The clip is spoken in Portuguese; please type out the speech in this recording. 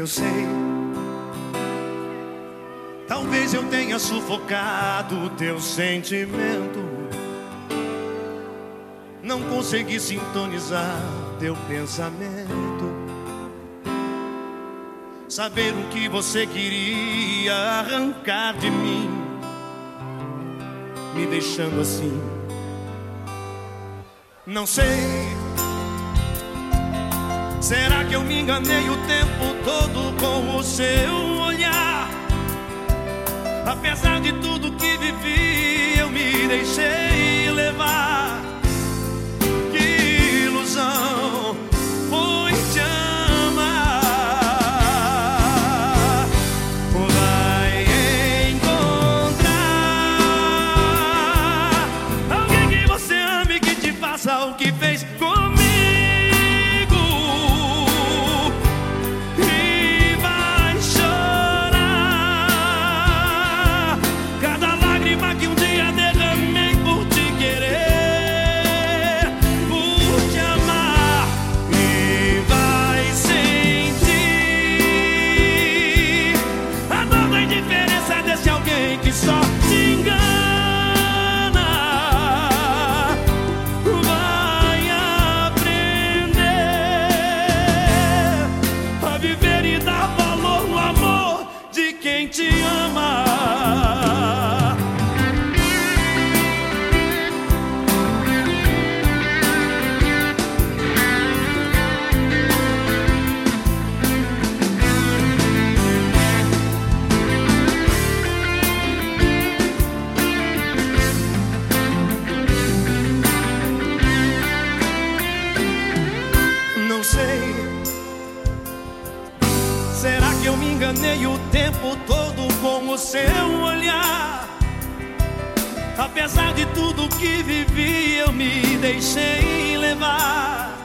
eu sei. Talvez eu tenha sufocado o teu sentimento. Não consegui sintonizar teu pensamento. Saber o que você queria arrancar de mim, me deixando assim. Não sei. Será que eu me enganei o tempo todo com o seu olhar? Apesar de tudo que vivi, eu me deixei levar. Que ilusão foi te amar. Vai encontrar alguém que você ame que te faça o que Será que eu me enganei o tempo todo com o seu olhar? Apesar de tudo que vivi, eu me deixei levar.